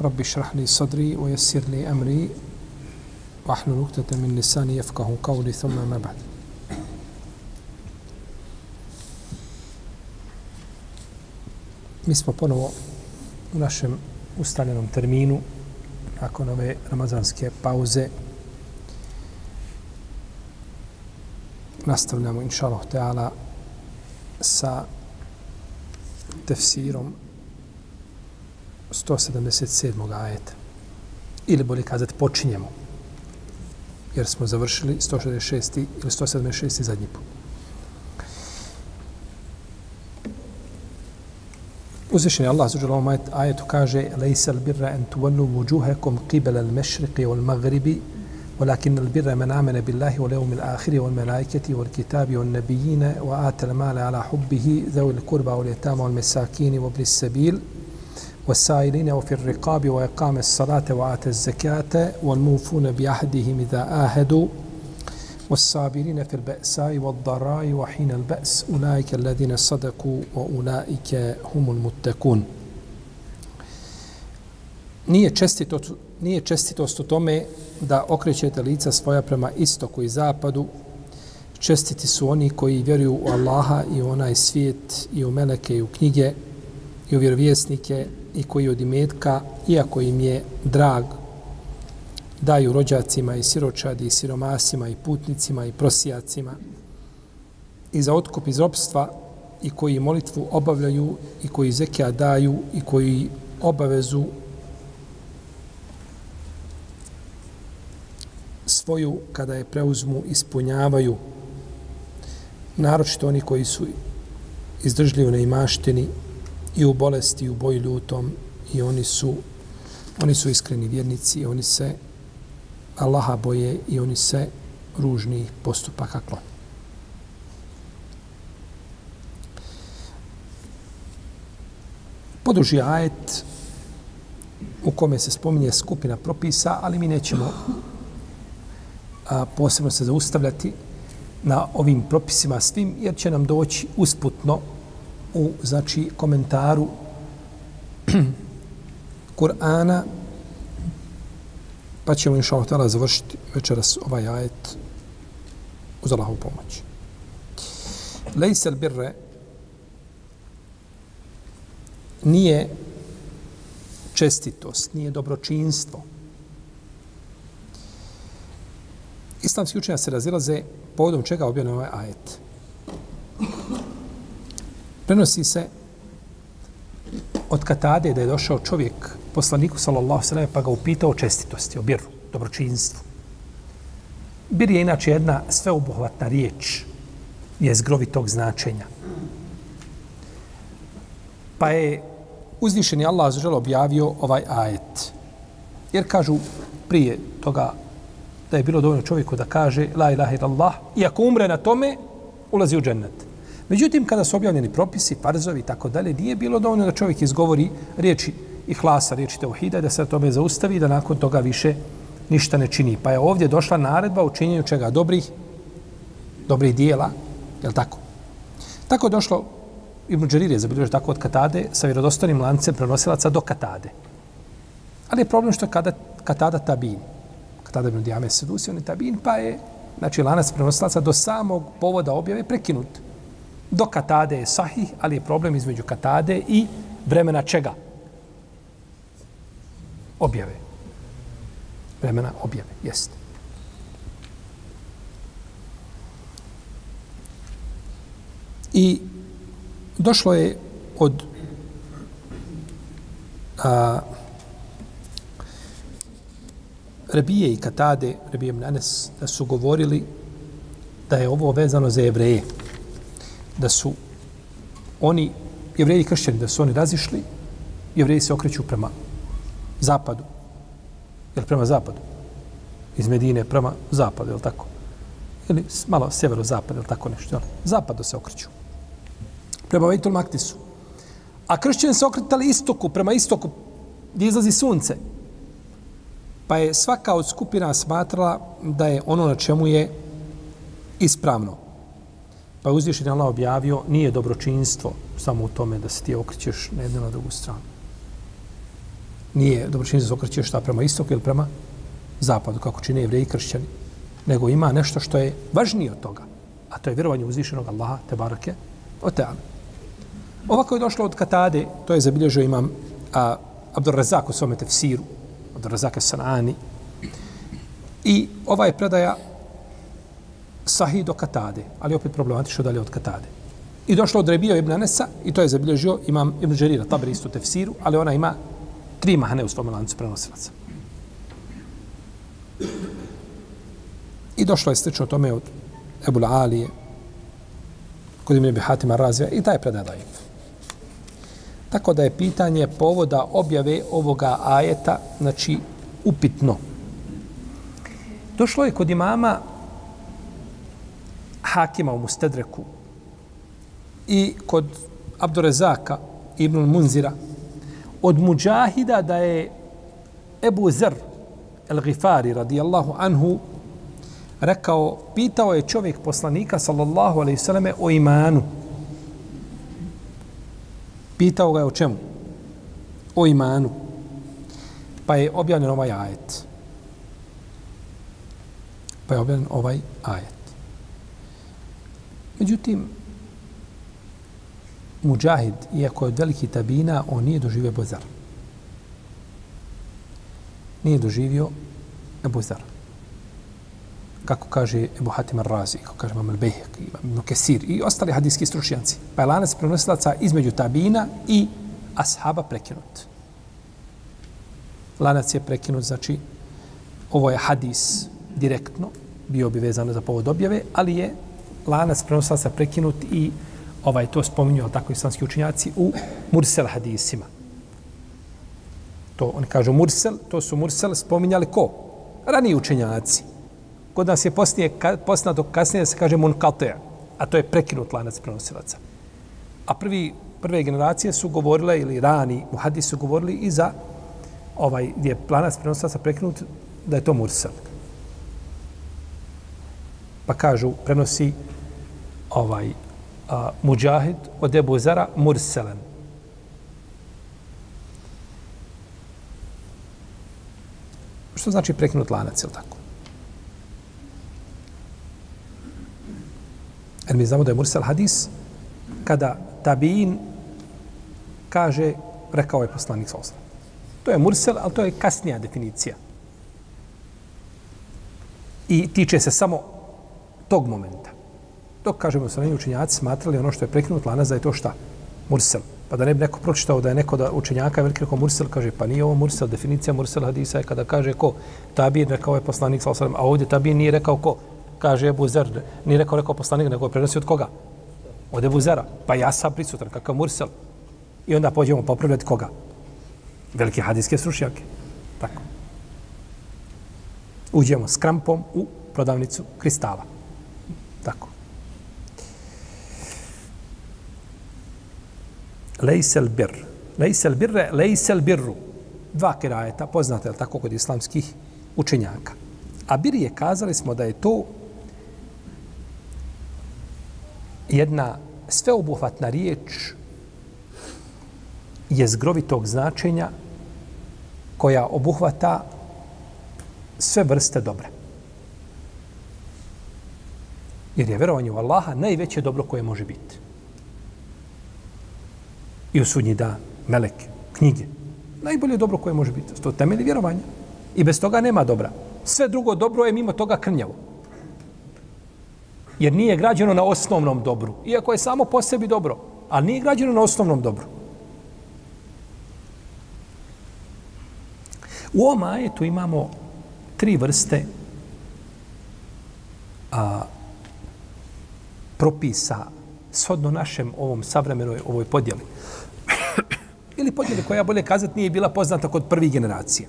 رب اشرح لي صدري ويسر لي أمري واحلل نكتة من لساني يفقه قولي ثم ما بعد Mi smo ponovo u našem ustaljenom terminu nakon ove ramazanske pauze nastavljamo inša Allah sa tefsirom 177. ajeta. Ili bolje kazati, počinjemo. Jer smo završili 166. ili 176. zadnji put. Uzvišen je Allah zađer ovom ajetu kaže Lejsa birra en tuvallu vujuhekom qibela al-mešriqi wal magribi ولكن البر من آمن بالله واليوم الآخر والملائكة والكتاب والنبيين وآتى المال على حبه ذوي القربى واليتامى والمساكين وابن السبيل والسائلين وفي الرقاب وإقام الصلاة وآتى الزكاة والموفون بعهدهم إذا آهدوا والصابرين في البأساء والضراء وحين البأس أولئك الذين صدقوا وأولئك هم المتقون nije čestito, nije čestitost u tome da okrećete lica svoja prema istoku i zapadu. Čestiti su oni koji vjeruju u Allaha i u onaj svijet i u meleke i u knjige i u vjerovjesnike i koji od imetka, iako im je drag, daju rođacima i siročadi i siromasima i putnicima i prosijacima. I za otkup iz ropstva i koji molitvu obavljaju i koji zekija daju i koji obavezu svoju kada je preuzmu ispunjavaju. Naročito oni koji su izdržljivi na imaštini i u bolesti i u boji ljutom i oni su oni su iskreni vjernici i oni se Allaha boje i oni se ružni postupaka kloni. Poduži ajet u kome se spominje skupina propisa, ali mi nećemo a, posebno se zaustavljati na ovim propisima svim, jer će nam doći usputno u znači komentaru Kur'ana pa ćemo inša Allah završiti večeras ovaj ajet uz Allahovu pomoć. Lejsel birre nije čestitost, nije dobročinstvo, Islamski učenja se razilaze povodom čega objavljeno ovaj ajet. Prenosi se od Katade da je došao čovjek poslaniku sallallahu sallam pa ga upitao o čestitosti, o biru, dobročinstvu. Bir je inače jedna sveobuhvatna riječ je zgrovi tog značenja. Pa je uzvišeni Allah zažel objavio ovaj ajet. Jer kažu prije toga da je bilo dovoljno čovjeku da kaže la ilaha illallah i ako umre na tome, ulazi u džennet. Međutim, kada su objavljeni propisi, farzovi i tako dalje, nije bilo dovoljno da čovjek izgovori riječi i hlasa, riječi teuhida, da se tome zaustavi i da nakon toga više ništa ne čini. Pa je ovdje došla naredba u činjenju čega dobrih, dobrih dijela, je tako? Tako je došlo, Ibn Đerir je zabilježio tako od Katade sa vjerodostanim lancem prenosilaca do Katade. Ali je problem što je kada, Katada tabin Katada ibn Dijame Sedusi, on je tabin, pa je znači, lanac prenosilaca do samog povoda objave prekinut. Do katade je sahih, ali je problem između katade i vremena čega? Objave. Vremena objave, jeste. I došlo je od a, Rebije i Katade, Rebije Mnanes, da su govorili da je ovo vezano za jevreje. Da su oni, jevreji i kršćani, da su oni razišli, jevreji se okreću prema zapadu. Jel prema zapadu? Iz Medine prema zapadu, jel tako? Ili malo severo-zapad, jel tako nešto? Jel? Zapadu se okreću. Prema Vejtul Maktisu. A kršćani se okretali istoku, prema istoku, gdje izlazi sunce. Pa je svaka od skupina smatrala da je ono na čemu je ispravno. Pa je uzvišen Allah objavio, nije dobročinstvo samo u tome da se ti okrećeš na jednu na drugu stranu. Nije dobročinstvo da se okrećeš šta prema istoku ili prema zapadu, kako čine jevreji i kršćani. Nego ima nešto što je važnije od toga. A to je vjerovanje u uzvišenog Allaha, te barake, o teala. Ovako je došlo od Katade, to je zabilježio imam a, Abdur Razak u svome tefsiru, Abdur Razak Sanani. I ova je predaja sahih do Katade, ali opet problematično dalje od Katade. I došlo od Rebija ibn Anesa, i to je zabilježio imam Ibn Đerira, tabri isto tefsiru, ali ona ima tri mahane u svom lancu prenosilaca. I došlo je slično tome od Ebu Alije, kod Ibn Abi Hatima razvija, i taj predaj daif. Tako da je pitanje povoda objave ovoga ajeta, znači, upitno. Došlo je kod imama Hakima u Mustedreku i kod Abdurezaka ibn Munzira od Mujahida da je Ebu Zer El-Ghifari radijallahu anhu rekao, pitao je čovjek poslanika sallallahu alaihi sallame o imanu. Pitao ga je o čemu? O imanu. Pa je objavljen ovaj ajet. Pa je objavljen ovaj ajet. Međutim, Mujahid, iako je od veliki tabina, on nije doživio Bozar. Nije doživio Ebu Zar. Kako kaže Ebu Hatim al-Razi, kako kaže Imam al-Bejhek, Ibn Kesir i ostali hadijski stručnjaci. Pa je lanac prenosilaca između tabina i ashaba prekinut. Lanac je prekinut, znači ovo je hadis direktno, bio bi vezano za povod objave, ali je lanac prenosilaca prekinut i ovaj to spominju ali tako islamski učinjaci u mursel hadisima. To oni kažu mursel, to su mursel spominjali ko? Rani učenjaci. Kod nas je poslije, ka, poznato kasnije da se kaže munkate, a to je prekinut lanac prenosilaca. A prvi, prve generacije su govorile, ili rani muhadis su govorili i za ovaj, gdje je lanac prenosilaca prekinut, da je to mursel. Pa kažu, prenosi ovaj, a, Mujahid od Ebu Zara Murselen. Što znači prekinut lanac, ili tako? Jer mi znamo da je Mursel hadis kada tabiin kaže, rekao je poslanik sa To je Mursel, ali to je kasnija definicija. I tiče se samo tog momenta. Dok, kažemo, su učenjaci smatrali ono što je prekinut lanac da je to šta? Mursel. Pa da ne bi neko pročitao da je neko da učenjaka veliki rekao Mursel, kaže, pa nije ovo Mursel, definicija Mursel hadisa je kada kaže ko? Tabin rekao je poslanik, sa a ovdje Tabin nije rekao ko? Kaže Ebu Zer, nije rekao, rekao poslanik, nego je prenosio od koga? Od Ebu Zera. Pa ja sam prisutan, kakav Mursel. I onda pođemo popravljati koga? Velike hadijske srušnjake. Tako. Uđemo s krampom u prodavnicu kristala. Tako. Lejsel bir. Lejsel birre, lejsel birru. Dva kirajeta, poznate, tako, kod islamskih učenjaka. A bir je, kazali smo da je to jedna sveobuhvatna riječ je zgrovitog značenja koja obuhvata sve vrste dobra. Jer je verovanje u Allaha najveće dobro koje može biti. I u sudnji dan, meleke, knjige. Najbolje dobro koje može biti. To temelji vjerovanja. I bez toga nema dobra. Sve drugo dobro je mimo toga krnjavo. Jer nije građeno na osnovnom dobru. Iako je samo po sebi dobro. Ali nije građeno na osnovnom dobru. U ovom ajetu imamo tri vrste a, propisa shodno našem ovom savremenoj ovoj podjeli. Ili podjele koja bolje kazati nije bila poznata kod prvih generacija.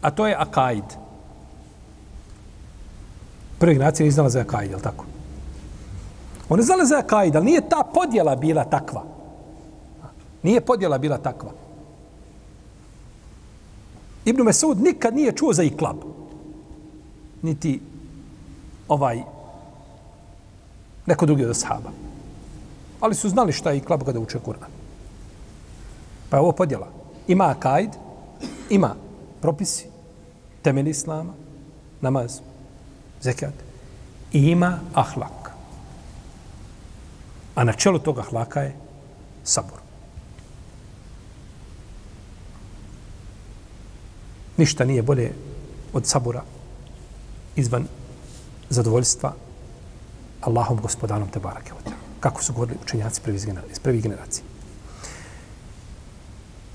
A to je akaid. Prve generacije nije znala za akaid, je li tako? Oni znala za akaid, ali nije ta podjela bila takva. Nije podjela bila takva. Ibn Mesud nikad nije čuo za iklab. Niti ovaj neko drugi od sahaba. Ali su znali šta je iklab kada uče Kur'an. Pa je ovo podjela. Ima kajd, ima propisi, temelj islama, namaz, zekat. I ima ahlak. A na čelu toga ahlaka je sabor. Ništa nije bolje od sabora izvan zadovoljstva Allahom gospodarom te barake. Kako su govorili učenjaci iz prvih generacije.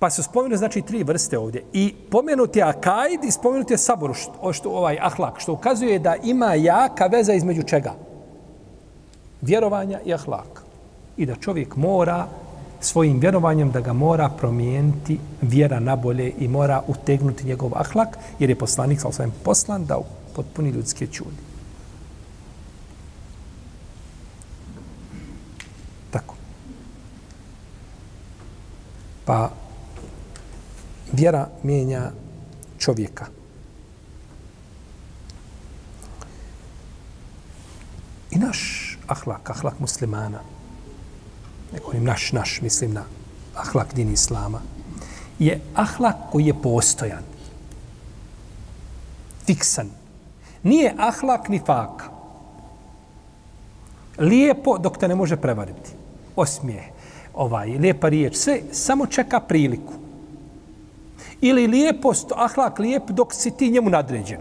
Pa su spomenuli znači tri vrste ovdje. I pomenuti je akajd i spomenuti je sabor, što, što, ovaj ahlak, što ukazuje da ima jaka veza između čega? Vjerovanja i ahlak. I da čovjek mora svojim vjerovanjem da ga mora promijeniti vjera na bolje i mora utegnuti njegov ahlak, jer je poslanik sa osvijem poslan da potpuni ljudske čudi. Tako. Pa vjera mijenja čovjeka. I naš ahlak, ahlak muslimana, neko govorim naš, naš, mislim na ahlak din islama, je ahlak koji je postojan, fiksan. Nije ahlak ni faka. Lijepo dok te ne može prevariti. Osmije, ovaj, lijepa riječ, sve samo čeka priliku. Ili lijepost, ahlak lijep dok si ti njemu nadređen.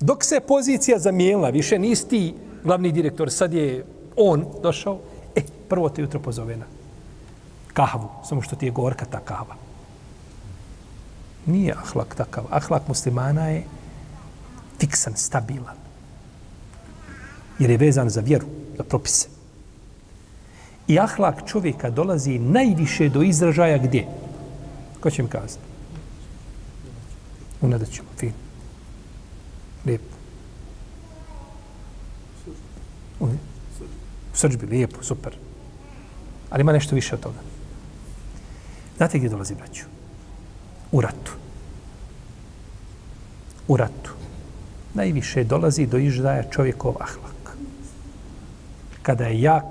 Dok se pozicija zamijenila, više nisi ti glavni direktor, sad je on došao, e, prvo te jutro pozove na kahvu, samo što ti je gorka ta kahva. Nije ahlak takav. Ahlak muslimana je fiksan, stabilan. Jer je vezan za vjeru, za propise. I ahlak čovjeka dolazi najviše do izražaja gdje? Ko će mi kazati? Unadat ćemo, fin. Lijepo. U srđbi, lijepo, super. Ali ima nešto više od toga. Znate gdje dolazi braću? U ratu. U ratu. Najviše dolazi do izdaja čovjekov ahlak. Kada je jak,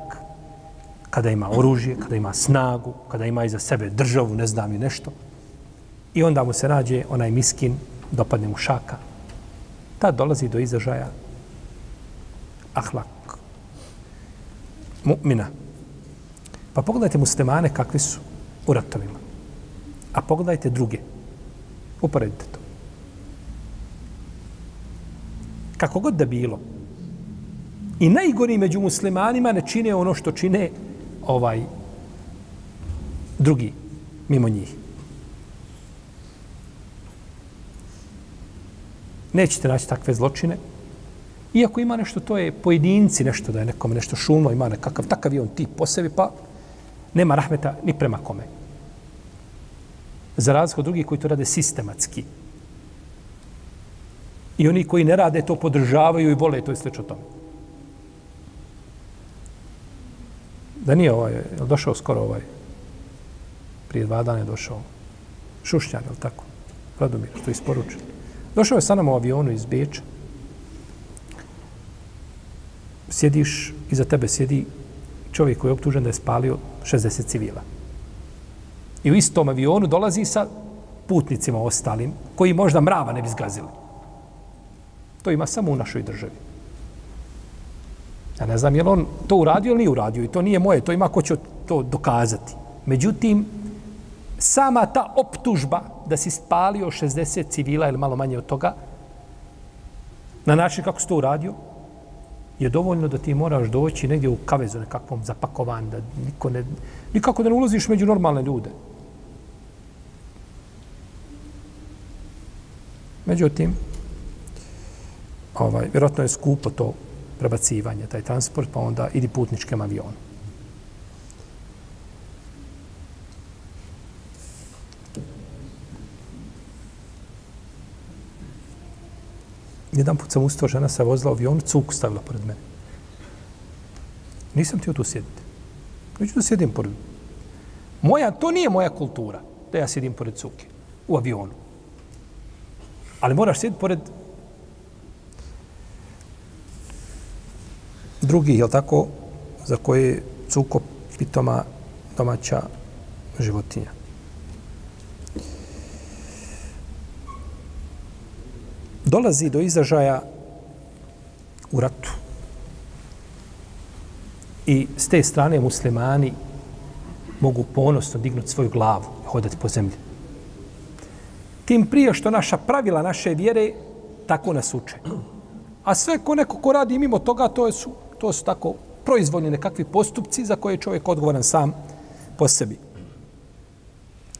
kada ima oružje, kada ima snagu, kada ima iza sebe državu, ne znam i nešto. I onda mu se nađe onaj miskin, dopadne mu šaka. Ta dolazi do izražaja ahlak. Mu'mina. Pa pogledajte muslimane kakvi su u ratovima. A pogledajte druge. Uporedite to. Kako god da bilo. I najgori među muslimanima ne čine ono što čine ovaj drugi mimo njih. Nećete naći takve zločine. Iako ima nešto, to je pojedinci nešto, da je nekome nešto šumno, ima nekakav, takav je on tip po sebi, pa nema rahmeta ni prema kome. Za razliku od drugih koji to rade sistematski. I oni koji ne rade to podržavaju i vole to i slično tome. Da nije ovaj, je došao skoro ovaj, prije dva dana je došao Šušnjar, je li tako? Radomir, što je isporučen. Došao je sa nama u avionu iz Beča. Sjediš, iza tebe sjedi čovjek koji je optužen da je spalio 60 civila. I u istom avionu dolazi sa putnicima ostalim, koji možda mrava ne bi zgazili. To ima samo u našoj državi. Ja ne znam je li on to uradio ili nije uradio i to nije moje, to ima ko će to dokazati. Međutim, sama ta optužba da si spalio 60 civila ili malo manje od toga, na način kako si to uradio, je dovoljno da ti moraš doći negdje u kavezu nekakvom zapakovan, da niko ne, nikako da ne ulaziš među normalne ljude. Međutim, ovaj, vjerojatno je skupo to prebacivanje, taj transport, pa onda idi putničkem avionu. Jedan put sam ustao, žena se vozila u avionu, cuk stavila pored mene. Nisam htio tu sjediti. Neću da sjedim pored... Moja, to nije moja kultura, da ja sjedim pored cuke u avionu. Ali moraš sjediti pored drugih, je tako, za koje cuko pitoma domaća životinja. Dolazi do izražaja u ratu. I s te strane muslimani mogu ponosno dignuti svoju glavu i hodati po zemlji. Tim prije što naša pravila naše vjere tako nas uče. A sve ko neko ko radi mimo toga, to je su, to su tako proizvoljni nekakvi postupci za koje je čovjek odgovoran sam po sebi.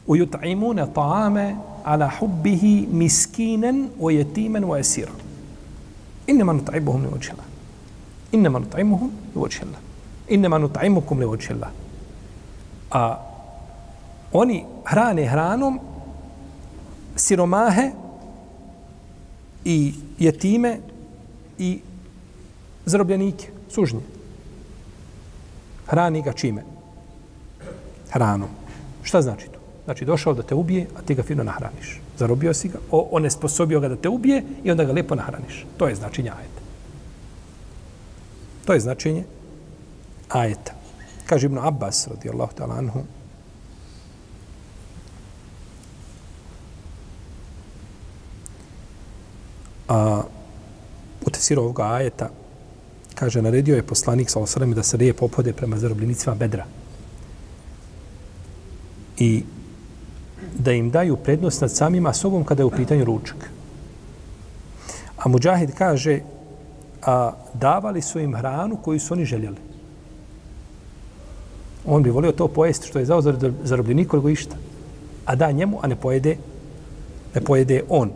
U jut'imune ta'ame ala hubbihi miskinen u jetimen u esiran. Innema nut'ibuhum li vođila. Innema nut'imuhum li vođila. Innema nut'imukum li vođila. A oni hrane hranom siromahe i jetime i zarobljenike, sužnje. Hrani ga čime? Hranom. Šta znači to? Znači došao da te ubije, a ti ga fino nahraniš. Zarobio si ga, on je sposobio ga da te ubije i onda ga lepo nahraniš. To je značenje ajeta. To je značenje ajeta. Kaže Ibn Abbas, radijallahu ta'ala anhu, a, u tefsiru ovoga ajeta, kaže, naredio je poslanik sa osrame da se lijepo opode prema zarobljenicima bedra. I da im daju prednost nad samima sobom kada je u pitanju ručak. A Mujahid kaže, a davali su im hranu koju su oni željeli. On bi volio to pojesti što je zao zarobljenik koliko išta. A da njemu, a ne pojede, ne pojede on.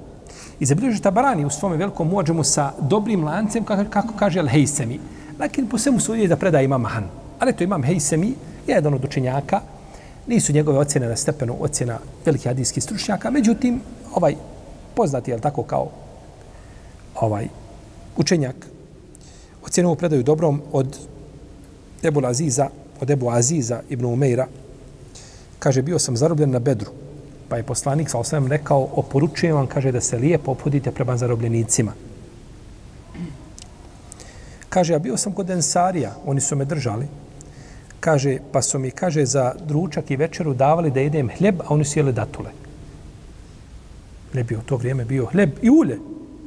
I zabilježi Tabarani u svome velikom muadžemu sa dobrim lancem, kako, kako kaže Al-Hejsemi. Lakin po svemu su da preda ima Mahan. Ali to imam Hejsemi, jedan od učenjaka, nisu njegove ocjene na stepenu ocjena velikih hadijskih stručnjaka, međutim, ovaj poznati je tako kao ovaj učenjak ocjenu predaju dobrom od Ebu Aziza, od Ebu Aziza ibn Umeira, kaže, bio sam zarobljen na Bedru, pa je poslanik sa osvijem rekao, oporučujem vam, kaže, da se lijepo opodite prema zarobljenicima. Kaže, ja bio sam kod Ensarija, oni su me držali, kaže, pa su mi, kaže, za dručak i večeru davali da jedem hljeb, a oni su jeli datule. Hljeb je u to vrijeme bio hljeb i ulje.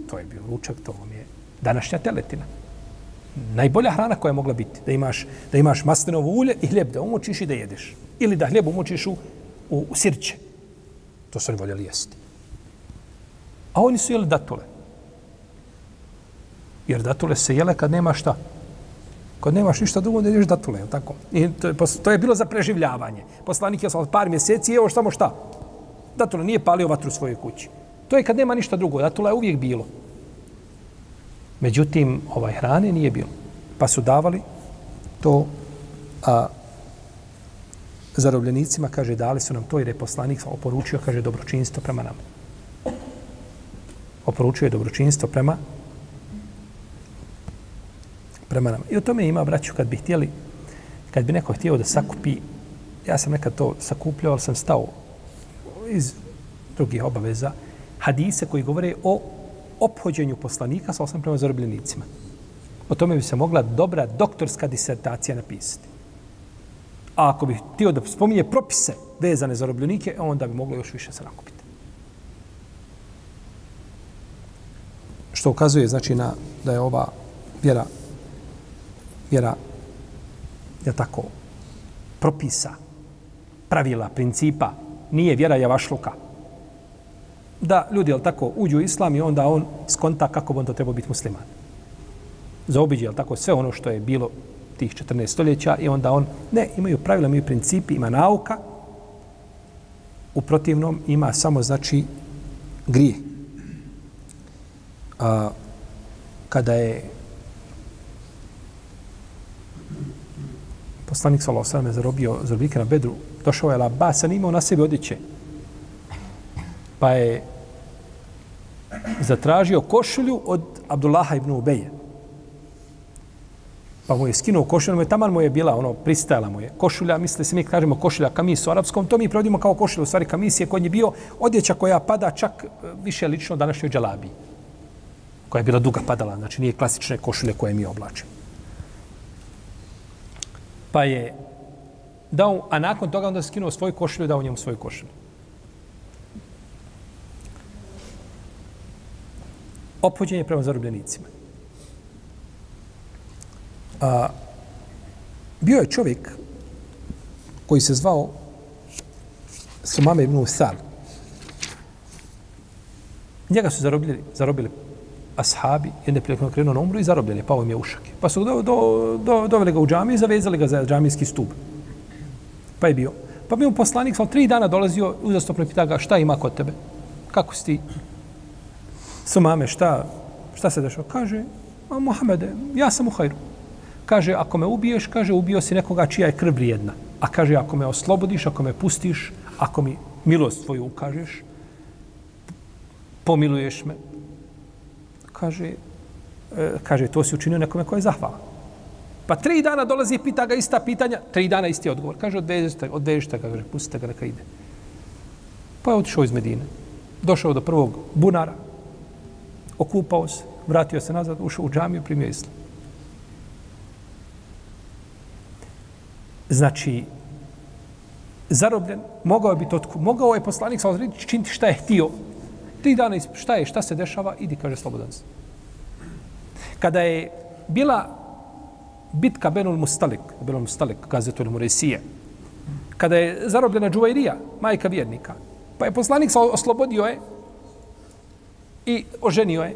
To je bio ručak, to vam je današnja teletina. Najbolja hrana koja je mogla biti, da imaš, da imaš maslinovo ulje i hljeb da umočiš i da jedeš. Ili da hljeb umočiš u, u, u sirće. To su oni voljeli jesti. A oni su jeli datule. Jer datule se jele kad nema šta. Kad nemaš ništa drugo, da ješ datule. Tako? I to, je, to je bilo za preživljavanje. Poslanik je par mjeseci, evo samo šta. Datule nije palio vatru u svojoj kući. To je kad nema ništa drugo. Datule je uvijek bilo. Međutim, ovaj hrane nije bilo. Pa su davali to a, zarobljenicima, kaže, dali su nam to jer je poslanik oporučio, kaže, dobročinstvo prema nama. Oporučio je dobročinstvo prema prema nama. I o tome ima, braću, kad bi htjeli, kad bi neko htio da sakupi, ja sam nekad to sakupljao, ali sam stao iz drugih obaveza, hadise koji govore o ophođenju poslanika sa osam prema zarobljenicima. O tome bi se mogla dobra doktorska disertacija napisati. A ako bi htio da spominje propise vezane za robljenike, onda bi moglo još više se nakupiti. Što ukazuje, znači, na, da je ova vjera, vjera, je tako, propisa, pravila, principa, nije vjera javašluka. Da ljudi, jel tako, uđu u islam i onda on skonta kako bi on to trebao biti musliman. Zaobiđe, jel tako, sve ono što je bilo tih 14 stoljeća i onda on, ne, imaju pravila, imaju principi, ima nauka, u protivnom ima samo, znači, grije. A, kada je poslanik Salo Osama zarobio zarobike na bedru, došao je Labas, a imao na sebi odjeće. Pa je zatražio košulju od Abdullaha ibn Ubeja. Pa mu je skinuo košulju, ono mu je taman mu je bila, ono, pristajala mu je. Košulja, misle se mi kažemo košulja kamis u arapskom, to mi provodimo kao košulju, u stvari kamis je kod nje bio odjeća koja pada čak e, više lično današnjoj džalabi. Koja je bila duga padala, znači nije klasične košulje koje mi oblačimo. Pa je dao, a nakon toga onda skinuo svoju košulju, dao njemu svoju košulju. Opođenje prema zarobljenicima. A, bio je čovjek koji se zvao Sumame ibn Usal. Njega su zarobili, zarobili ashabi, jedne prilikom krenuo na umru i zarobljeni, pao im je ušake. Pa su do, do, do, doveli ga u džamiju i zavezali ga za džamijski stup. Pa je bio. Pa bi mu poslanik, sam tri dana dolazio, uzastopno pita ga, šta ima kod tebe? Kako si ti? Sumame, šta, šta se dešao? Kaže, a Mohamede, ja sam u hajru kaže, ako me ubiješ, kaže, ubio si nekoga čija je krv vrijedna. A kaže, ako me oslobodiš, ako me pustiš, ako mi milost tvoju ukažeš, pomiluješ me, kaže, e, kaže, to si učinio nekome koje je zahvala. Pa tri dana dolazi i pita ga ista pitanja, tri dana isti odgovor. Kaže, odvežite, odvežite ga, kaže, pustite ga, neka ide. Pa je otišao iz Medine. Došao do prvog bunara, okupao se, vratio se nazad, ušao u džamiju, primio islam. Znači, zarobljen, mogao je biti otku, mogao je poslanik sa činiti šta je htio. Tri dana, šta je, šta se dešava, idi, kaže slobodan se. Kada je bila bitka Benul Mustalik, Benul Mustalik, gazetul Muresije, kada je zarobljena Džuvairija, majka vjernika, pa je poslanik sa oslobodio je i oženio je.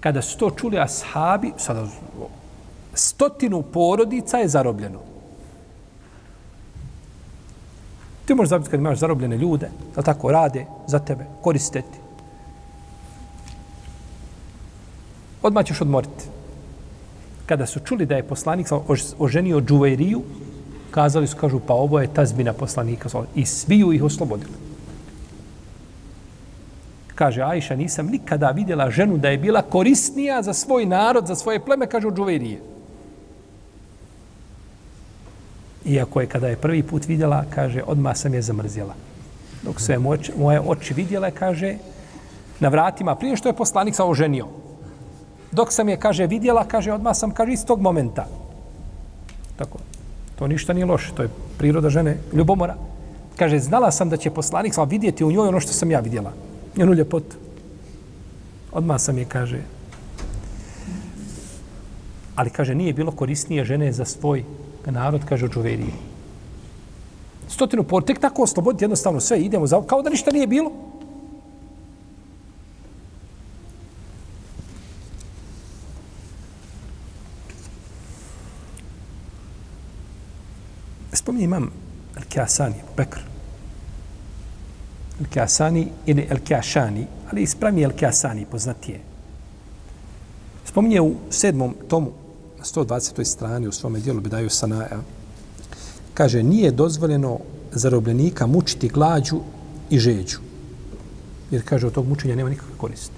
Kada su to čuli ashabi, sada stotinu porodica je zarobljeno. Ti možeš zabiti kad imaš zarobljene ljude, da tako rade za tebe, koristeti. Odmah ćeš odmoriti. Kada su čuli da je poslanik oženio Džuvairiju, kazali su, kažu, pa ovo je ta zbina poslanika. I sviju ih oslobodili. Kaže, Ajša, nisam nikada vidjela ženu da je bila korisnija za svoj narod, za svoje pleme, kaže od Džuvairije. Iako je kada je prvi put vidjela, kaže, odmah sam je zamrzjela. Dok su je moje, moje oči vidjele, kaže, na vratima, prije što je poslanik sa oženio. Dok sam je, kaže, vidjela, kaže, odmah sam, kaže, iz tog momenta. Tako, to ništa nije loše, to je priroda žene, ljubomora. Kaže, znala sam da će poslanik sa vidjeti u njoj ono što sam ja vidjela. Njenu ljepotu. Odmah sam je, kaže, ali kaže, nije bilo korisnije žene za svoj narod kaže o džuveriji. Stotinu por, tek tako osloboditi jednostavno sve, idemo za, kao da ništa nije bilo. Spominje imam Al-Kasani, Bekr. Al-Kasani ili Al-Kiašani, ali ispravni Al-Kasani, poznatije. Spominje u sedmom tomu na 120. strani u svome dijelu Bidaju Sanaja, kaže, nije dozvoljeno zarobljenika mučiti glađu i žeđu. Jer kaže, od tog mučenja nema nikakve koriste.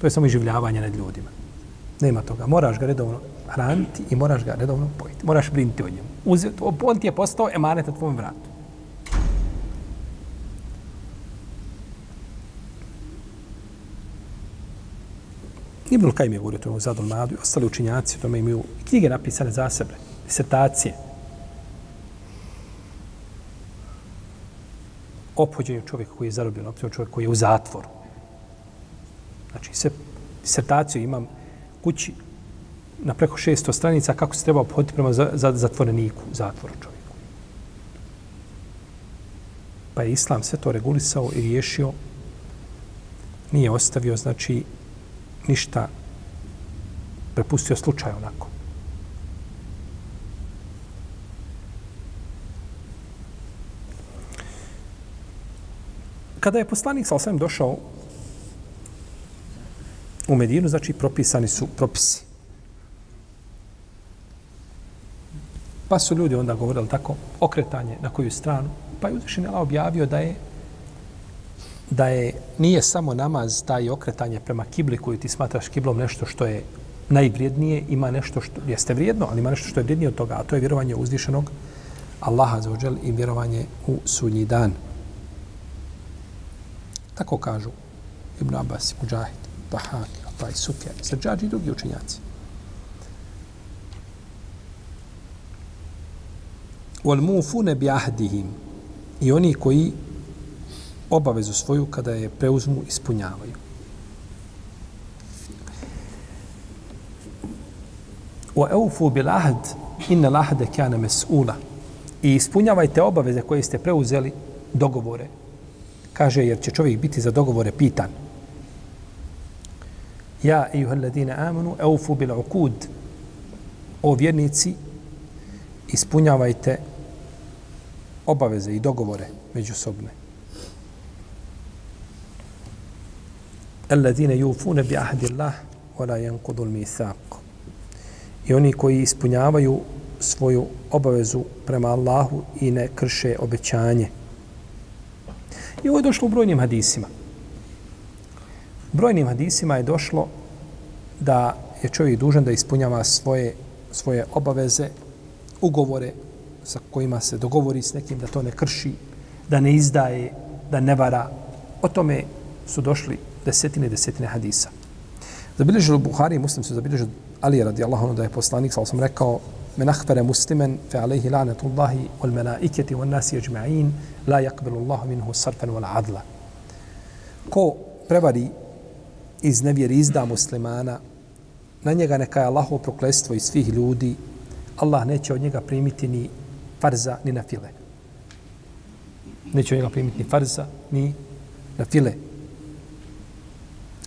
To je samo iživljavanje nad ljudima. Nema toga. Moraš ga redovno hraniti i moraš ga redovno pojiti. Moraš briniti o njemu. Uzi, on ti je postao emanet na tvojom vratu. Ibn Kajm je govorio to Zadul Madu i ostali učinjaci tome imaju knjige napisane za sebe, disertacije. Opođenju čovjek koji je zarobljen, opođenju čovjek koji je u zatvoru. Znači, sve disertaciju imam kući na preko 600 stranica kako se treba obhoditi prema za zatvoreniku, zatvoru čovjeku. Pa je Islam sve to regulisao i riješio. Nije ostavio, znači, ništa prepustio slučaj onako. Kada je poslanik sa osvijem došao u Medinu, znači propisani su propisi. Pa su ljudi onda govorili tako, okretanje na koju stranu, pa je uzvišen Allah objavio da je da je nije samo namaz taj okretanje prema kibli koju ti smatraš kiblom nešto što je najvrijednije, ima nešto što jeste vrijedno, ali ima nešto što je vrijednije od toga, a to je vjerovanje uzvišenog Allaha za ođel i vjerovanje u sudnji dan. Tako kažu Ibn Abbas, Mujahid, Tahak, Ataj, Sufjan, Srđađ i drugi učenjaci. Wal mufune bi ahdihim i oni koji obavezu svoju kada je preuzmu ispunjavaju. Wa eufu bil ahd inna lahde kana mes'ula. I ispunjavajte obaveze koje ste preuzeli dogovore. Kaže, jer će čovjek biti za dogovore pitan. Ja, ejuha alladine amanu, eufu bil ukud. O vjernici, ispunjavajte obaveze i dogovore međusobne. Alladine yufuna bi ahdi Allah wa la yanqudu mithaq. I oni koji ispunjavaju svoju obavezu prema Allahu i ne krše obećanje. I ovo je došlo u brojnim hadisima. U brojnim hadisima je došlo da je čovjek dužan da ispunjava svoje, svoje obaveze, ugovore sa kojima se dogovori s nekim da to ne krši, da ne izdaje, da ne vara. O tome su došli desetine desetine hadisa. Zabilježili Buhari i muslim su zabilježili Ali radijallahu anhu da je poslanik, sa sam rekao, men ahbere muslimen fe alaihi lanetullahi wal menaiketi wal nasi ajma'in la yakbelu Allahu minhu sarfen wal adla. Ko prevari iz nevjeri izda muslimana, na njega neka je Allahovo proklestvo i svih ljudi, Allah neće od njega primiti ni farza ni na file. Neće od njega primiti ni farza ni na file.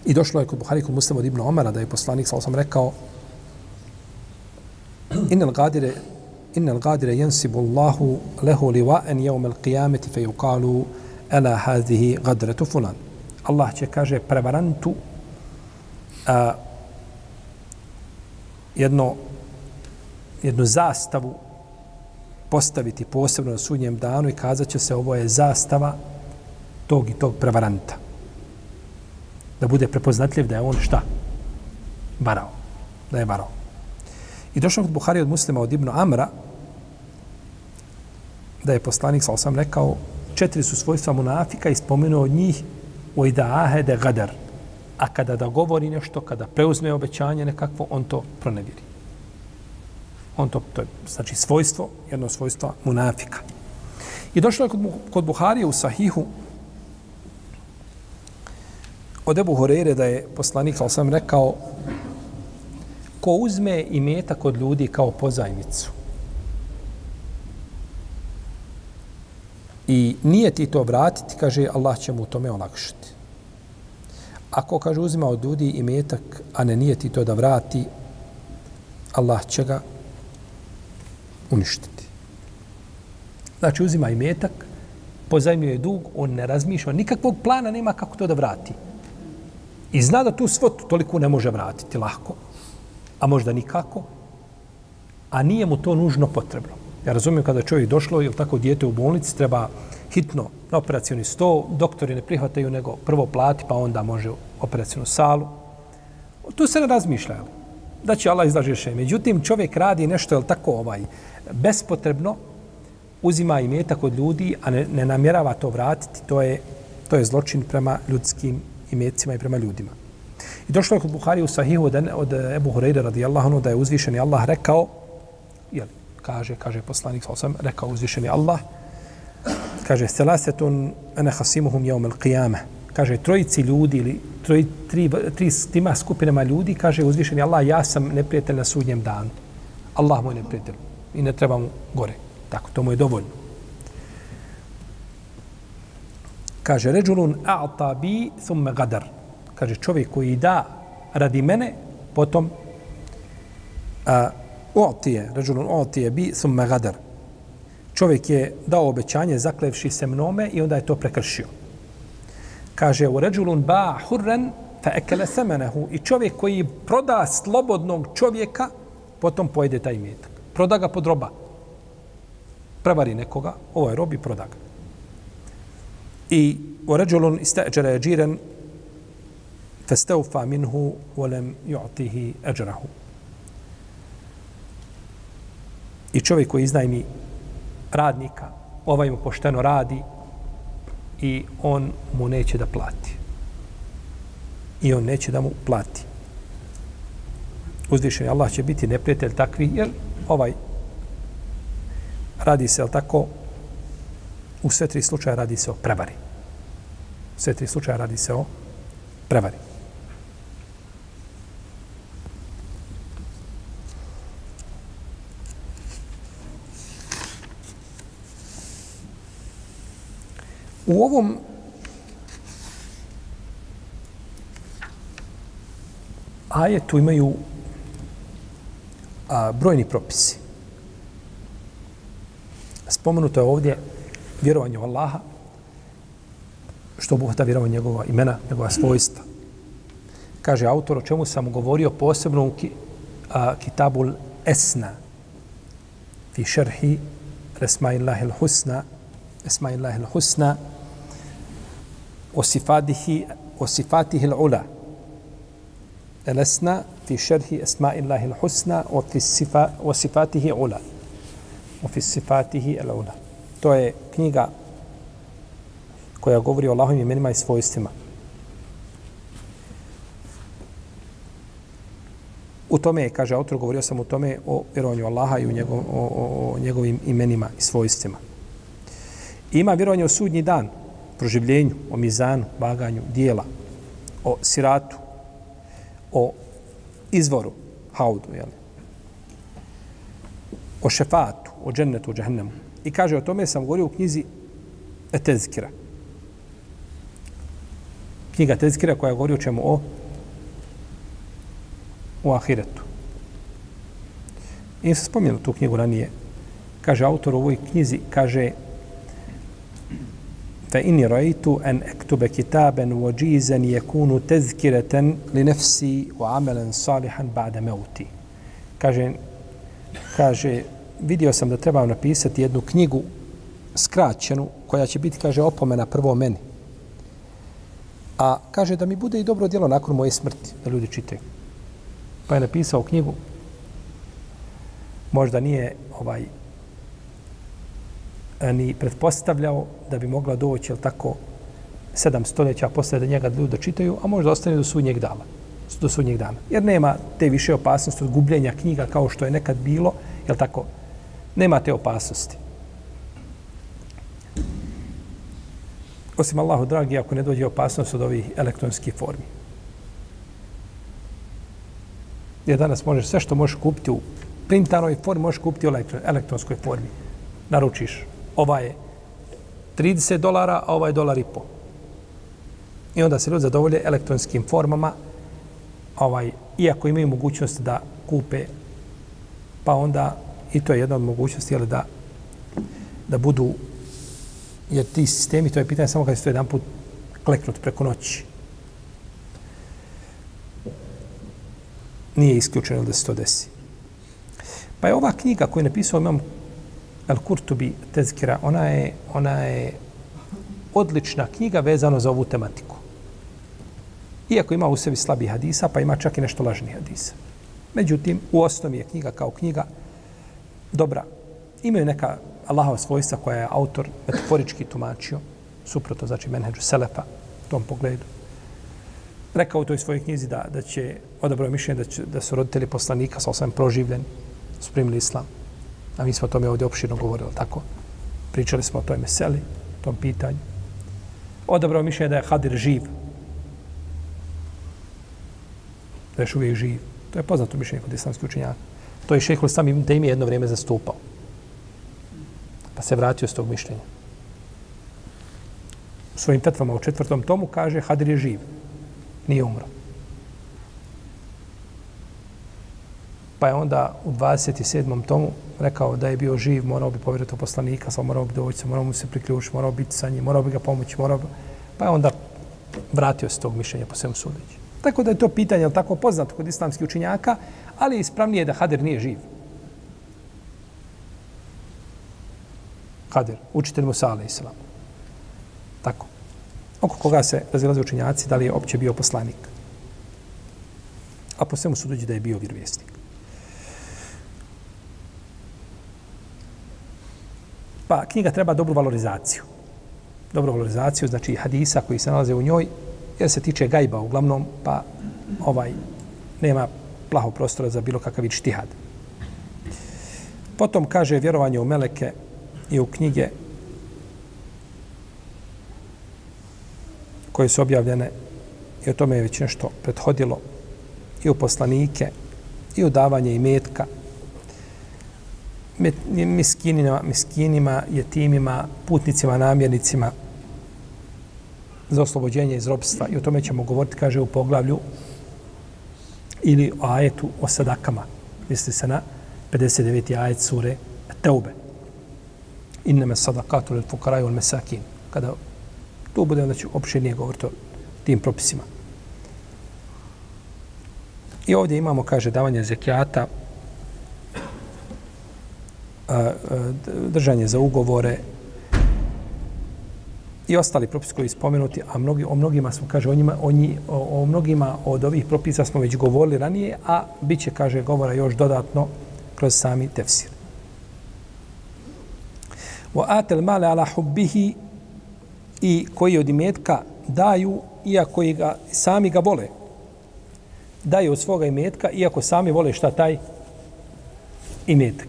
I došlo je kod Buhari kod muslima od Ibn Omara da je poslanik, sa sam rekao, Innal gadire, innal gadire yansibu Allahu lahu liwa'an yawm al-qiyamati fa yuqalu ala hadhihi gadratu fulan. Allah će kaže prevarantu a, jedno jednu zastavu postaviti posebno na sudnjem danu i kazat će se ovo je zastava tog i tog prevaranta. Da bude prepoznatljiv da je on šta? Varao. Da je varao. I došao od Buhari od muslima od Ibnu Amra da je poslanik sa osam rekao četiri su svojstva munafika i spomenuo od njih u idahede gadar. A kada da govori nešto, kada preuzme obećanje nekakvo, on to pronevjeri. On to, to je znači svojstvo, jedno svojstvo munafika. I došlo je kod, kod Buharije u Sahihu od Ebu Horeire da je poslanik, ali sam rekao, ko uzme i metak od ljudi kao pozajmicu i nije ti to vratiti, kaže Allah će mu tome olakšati. Ako, kaže, uzima od ljudi i metak, a ne nije ti to da vrati, Allah će ga uništiti. Znači, uzima i metak, pozajmio je dug, on ne razmišlja, nikakvog plana nema kako to da vrati. I zna da tu svotu toliko ne može vratiti lahko a možda nikako, a nije mu to nužno potrebno. Ja razumijem kada čovjek došlo ili tako dijete u bolnici, treba hitno na operacijoni sto, doktori ne prihvataju nego prvo plati, pa onda može u operacijonu salu. Tu se ne razmišlja, da će Allah izlaži. Međutim, čovjek radi nešto, je tako, ovaj, bespotrebno, uzima i metak od ljudi, a ne, ne namjerava to vratiti, to je, to je zločin prema ljudskim imecima i prema ljudima. I došlo je kod Buhari u sahihu od, od eh, Ebu Hureyre radijallahu anhu da je uzvišeni Allah rekao, jel, kaže, kaže poslanik sa osam, rekao uzvišeni Allah, kaže, selasetun ene hasimuhum jeum el qiyama. kaže, trojici ljudi ili troj, tri, tri, tima skupinama ljudi, kaže uzvišeni Allah, ja sam neprijatelj na sudnjem danu. Allah moj neprijatelj. I ne treba mu gore. Tako, to mu je dovoljno. Kaže, ređulun a'ta bi thumme gadar kaže čovjek koji da radi mene, potom a, otije, ređulun otije bi thumme gadar. Čovjek je dao obećanje zaklevši se mnome i onda je to prekršio. Kaže, u ređulun ba hurren fa ekele semenehu. I čovjek koji proda slobodnog čovjeka, potom pojede taj metak. Proda ga pod roba. Prevari nekoga, ovo je rob i proda ga. I ورجل استأجر أجيرا فاستوفى منه ولم يعطيه أجره I čovjek koji iznajmi radnika, ovaj mu pošteno radi i on mu neće da plati. I on neće da mu plati. Uzvišeni Allah će biti neprijatelj takvi, jer ovaj radi se, ali tako, u sve tri slučaja radi se o prevari. U sve tri slučaja radi se o prevari. U ovom ajetu imaju a, brojni propisi. Spomenuto je ovdje vjerovanje u Allaha, što obuhvata vjerovanje njegova imena, njegova svojstva. Kaže autor o čemu sam govorio posebno u ki, a, kitabul Esna fi šerhi Resmaillahi l-Husna Esmaillahi l-Husna o sifatihi o sifatihi l-Ula الأسنى في شرح أسماء الله الحسنى وفي الصفا وصفاته علا وفي صفاته العلا to je knjiga koja govori o Allahovim imenima i svojstvima. U tome, je, kaže autor, govorio sam u tome o vjerovanju Allaha i u njegov, o, o, o njegovim imenima i svojstvima. Ima vjerovanje o sudnji dan, proživljenju, o mizanu, vaganju, dijela, o siratu, o izvoru, haudu, jel? o šefatu, o džennetu, o džahnemu. I kaže, o tome sam govorio u knjizi Tezkira. Knjiga Tezkira koja govori o čemu o o ahiretu. I se spomenuo tu knjigu ranije. Kaže autor u ovoj knjizi, kaže fa inni raitu an aktuba kitaban wajizan yakunu tazkiratan li nafsi wa amalan salihan ba'da mauti kaže kaže vidio sam da trebam napisati jednu knjigu skraćenu koja će biti kaže opomena prvo meni a kaže da mi bude i dobro djelo nakon moje smrti da ljudi čitaju pa je napisao knjigu možda nije ovaj ni pretpostavljao da bi mogla doći, jel tako, sedam stoljeća posle da njega ljudi čitaju, a možda ostane do sudnjeg dana. Do sudnjeg dana. Jer nema te više opasnosti od gubljenja knjiga kao što je nekad bilo, jel tako, nema te opasnosti. Osim Allahu dragi, ako ne dođe opasnost od ovih elektronskih formi. Jer danas možeš sve što možeš kupiti u printanoj formi, možeš kupiti u elektronskoj formi. Naručiš ova je 30 dolara, a ova je dolar i po. I onda se ljudi zadovolje elektronskim formama, ovaj, iako imaju mogućnost da kupe, pa onda i to je jedna od mogućnosti, ali da, da budu, jer ti sistemi, to je pitanje samo kad se to jedan put kleknut preko noći. Nije isključeno da se to desi. Pa je ova knjiga koju je napisao imam Al-Kurtubi tezkira, ona je, ona je odlična knjiga vezano za ovu tematiku. Iako ima u sebi slabi hadisa, pa ima čak i nešto lažnih hadisa. Međutim, u osnovi je knjiga kao knjiga dobra. Imaju neka Allahova svojstva koja je autor metaforički tumačio, suprotno, znači menheđu Selefa, u tom pogledu. Rekao u toj svojoj knjizi da, da će odabrao mišljenje da, će, da su roditelji poslanika sa osvijem proživljeni, su primili islam. A mi smo o tome ovdje opširno govorili, tako? Pričali smo o toj meseli, tom pitanju. Odabrao mišljenje da je Hadir živ. Da je još uvijek živ. To je poznato mišljenje kod islamskih učenjaka. To je šehol sam Ibn ime jedno vrijeme zastupao. Pa se vratio s tog mišljenja. U svojim tetvama u četvrtom tomu kaže Hadir je živ. Nije umro. Pa je onda u 27. tomu rekao da je bio živ, morao bi povjeriti u poslanika, sam morao bi doći, morao mu se priključiti, morao biti sa njim, morao bi ga pomoći, morao bi... Pa je onda vratio se tog mišljenja po svemu sudeći. Tako da je to pitanje, ali tako poznato kod islamskih učinjaka, ali ispravnije je da Hadir nije živ. Hadir, učitelj Musa, ali islam. Tako. oko koga se razilaze učenjaci, da li je opće bio poslanik. A po svemu suduđi da je bio vjerovjesnik. Pa knjiga treba dobru valorizaciju. Dobru valorizaciju, znači hadisa koji se nalaze u njoj, jer se tiče gajba uglavnom, pa ovaj nema plaho prostora za bilo kakav ištihad. Potom kaže vjerovanje u meleke i u knjige koje su objavljene i o tome je već nešto prethodilo i u poslanike i u davanje i metka miskinima, miskinima, jetimima, putnicima, namjernicima za oslobođenje iz robstva. I o tome ćemo govoriti, kaže, u poglavlju ili o ajetu o sadakama. Misli se na 59. ajet sure Teube. Inneme sadakatu lil fukaraju al mesakin. Kada tu bude, onda ću opširnije govoriti o tim propisima. I ovdje imamo, kaže, davanje zekijata, držanje za ugovore i ostali propisi koji spomenuti, a mnogi, o mnogima smo, kaže, o, njima, o, nji, o, o mnogima od ovih propisa smo već govorili ranije, a bit će, kaže, govora još dodatno kroz sami tefsir. Wa atel male ala hubbihi i koji od imetka daju, iako ga, sami ga vole. Daju od svoga imetka, iako sami vole šta taj imetak.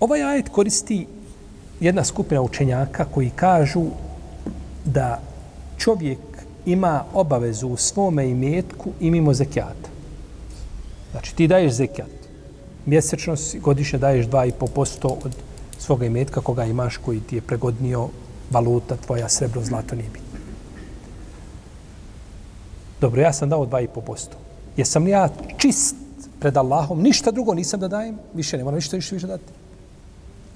Ovaj ajet koristi jedna skupina učenjaka koji kažu da čovjek ima obavezu u svome imetku i mimo zekijata. Znači, ti daješ zekijat. Mjesečno, godišnje daješ 2,5% od svoga imetka koga imaš koji ti je pregodnio valuta, tvoja srebro, zlato nije bitno. Dobro, ja sam dao 2,5%. Jesam li ja čist pred Allahom? Ništa drugo nisam da dajem? Više ne moram ništa više, više dati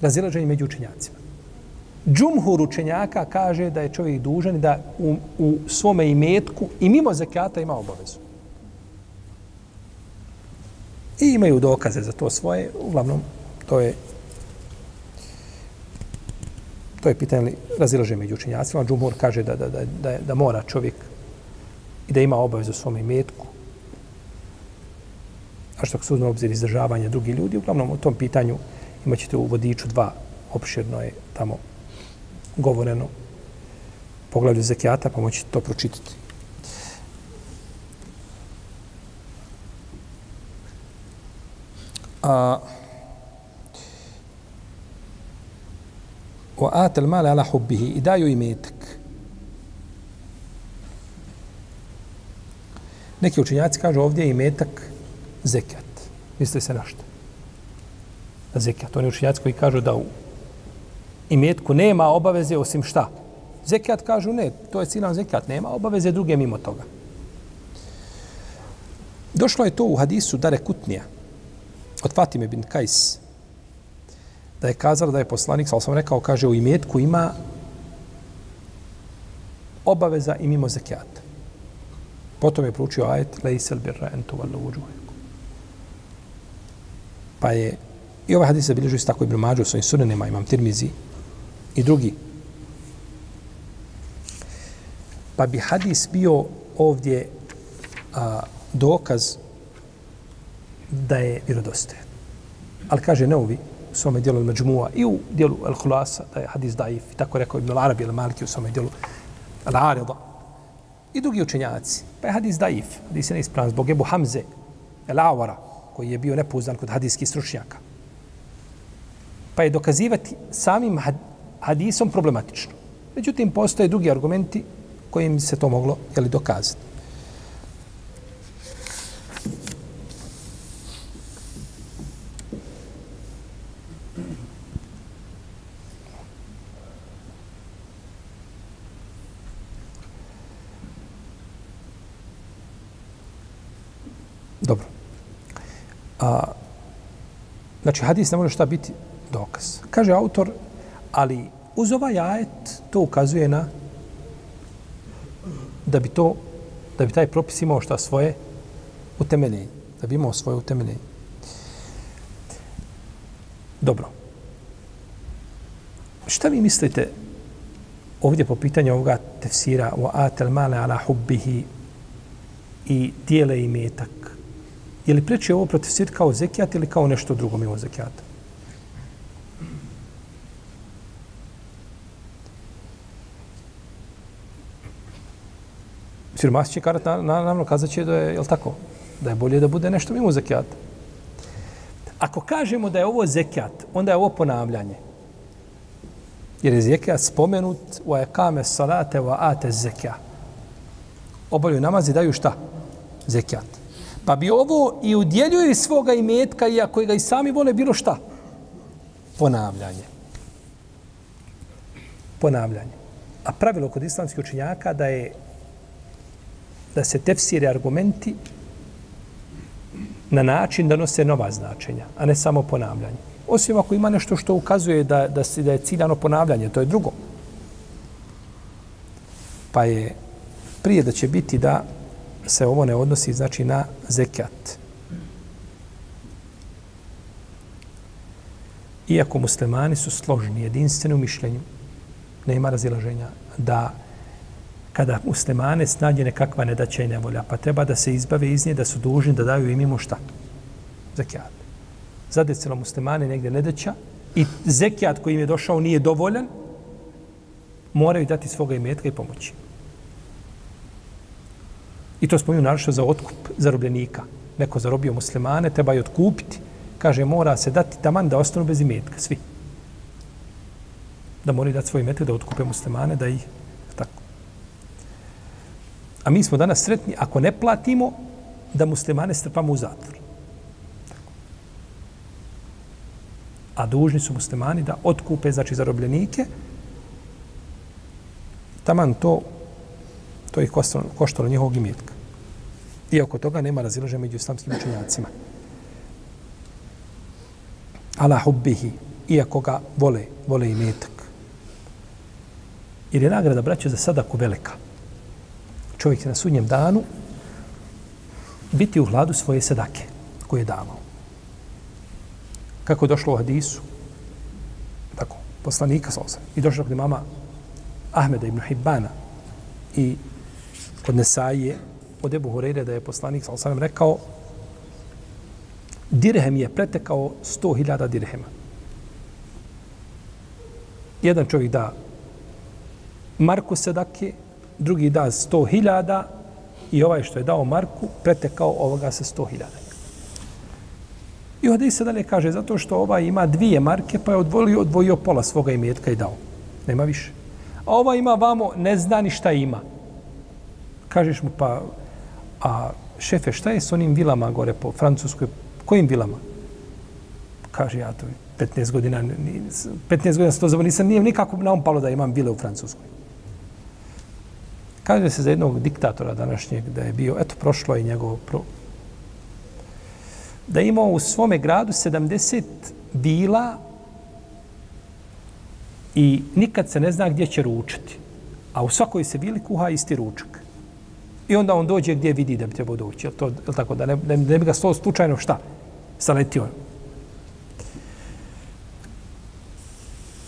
razilaženje među učenjacima. Džumhur učenjaka kaže da je čovjek dužan da u, u svome imetku i mimo zekata ima obavezu. I imaju dokaze za to svoje. Uglavnom, to je to je pitanje razilaženje među učenjacima. Džumhur kaže da, da, da, da, da mora čovjek i da ima obavezu u svome imetku. A što se uzme obzir izdržavanja drugih ljudi, uglavnom u tom pitanju imaćete u vodiču dva, opširno je tamo govoreno poglavlju zekijata, pa moćete to pročitati. A, o atel male ala hubbihi i daju imetak. Neki učenjaci kažu ovdje je imetak zekijat. Misli se na što? Na zekijat. Oni učinjaci koji kažu da u imetku nema obaveze osim šta? Zekijat kažu ne, to je cilan zekijat, nema obaveze druge mimo toga. Došlo je to u hadisu Dare Kutnija od Fatime bin Kajs da je kazala da je poslanik, ali sam rekao, kaže u imetku ima obaveza i mimo zekijata. Potom je proučio ajet Lejsel birra entu vallu Pa je I ovaj hadis se bilježu isto tako Ibn Mađu u svojim sunanima, imam Tirmizi i drugi. Pa bi hadis bio ovdje a, dokaz da je vjerodostojan. Ali kaže Neuvi u svome dijelu Al-Majmu'a i u dijelu Al-Hulasa da je hadis daif. I tako rekao Ibn Al-Arabi Al-Maliki u svome dijelu Al-Arida. I drugi učenjaci. Pa je hadis daif. Hadis je neispravan zbog Ebu Hamze Al-Awara koji je bio nepouzdan kod hadijskih stručnjaka pa je dokazivati samim hadisom problematično. Međutim, postoje drugi argumenti kojim se to moglo jeli, dokazati. Dobro. A, znači, hadis ne može šta biti. Kaže autor, ali uz ovaj ajet to ukazuje na da bi to, da bi taj propis imao šta svoje utemeljenje. Da bi imao svoje utemeljenje. Dobro. Šta vi mislite ovdje po pitanju ovoga tefsira wa atel male ala hubbihi i dijele i metak? Je li preče ovo protefsir kao zekijat ili kao nešto drugo mimo zekijata? Siromasi će karat, na, naravno, kazat će da je, jel tako, da je bolje da bude nešto mimo zekijata. Ako kažemo da je ovo zekijat, onda je ovo ponavljanje. Jer je zekijat spomenut u ajekame salate wa ate zekijat. Obolju namazi daju šta? Zekijat. Pa bi ovo i udjeljuju iz svoga imetka, iako ga i sami vole, bilo šta? Ponavljanje. Ponavljanje. A pravilo kod islamskih učenjaka da je da se tefsire argumenti na način da nose nova značenja, a ne samo ponavljanje. Osim ako ima nešto što ukazuje da, da, se, da je ciljano ponavljanje, to je drugo. Pa je prije da će biti da se ovo ne odnosi znači na zekat. Iako muslimani su složni, jedinstveni u mišljenju, nema razilaženja, da kada muslimane snađe nekakva nedaća i nevolja, pa treba da se izbave iz nje, da su dužni da daju imimo šta? Zekijat. Zadecilo muslimane negdje nedaća i zekijat koji im je došao nije dovoljan, moraju dati svoga imetka i pomoći. I to spominju naravno za otkup zarobljenika. Neko zarobio muslimane, treba je otkupiti. Kaže, mora se dati taman da ostanu bez imetka, svi. Da moraju dati svoj imetak da otkupe muslimane, da ih A mi smo danas sretni ako ne platimo da muslimane strpamo u zatvor. A dužni su muslimani da otkupe, znači, zarobljenike. Taman to, to ih koštalo, koštalo njihovog imetka. I oko toga nema razilaže među islamskim učenjacima. Ala hubbihi, iako ga vole, vole imetak. Jer je nagrada, braće, za sadaku velika čovjek će na sudnjem danu biti u hladu svoje sedake koje je davao. Kako je došlo u hadisu, tako, poslanika sa osam, i došlo kod mama Ahmeda ibn Hibbana i kod Nesaije, od Ebu Horeire da je poslanik sa osam rekao dirhem je pretekao 100.000 dirhema. Jedan čovjek da Marku sedake, drugi da 100.000 i ovaj što je dao Marku pretekao ovoga sa 100.000. I ovdje se dalje kaže, zato što ovaj ima dvije marke, pa je odvojio, odvojio pola svoga imetka i dao. Nema više. A ovaj ima vamo, ne zna ni šta ima. Kažeš mu, pa, a šefe, šta je s onim vilama gore po Francuskoj? Kojim vilama? Kaže, ja to 15 godina, 15 godina se to zove, nisam nije nikako naumpalo da imam vile u Francuskoj. Kaže se za jednog diktatora današnjeg da je bio, eto, prošlo je njegov pro... da je imao u svome gradu 70 vila i nikad se ne zna gdje će ručati. A u svakoj se vili kuha isti ručak. I onda on dođe gdje vidi da bi trebao doći. Jel to, jel tako? Da ne, ne, ne bi ga stalo slučajno šta? Saletio.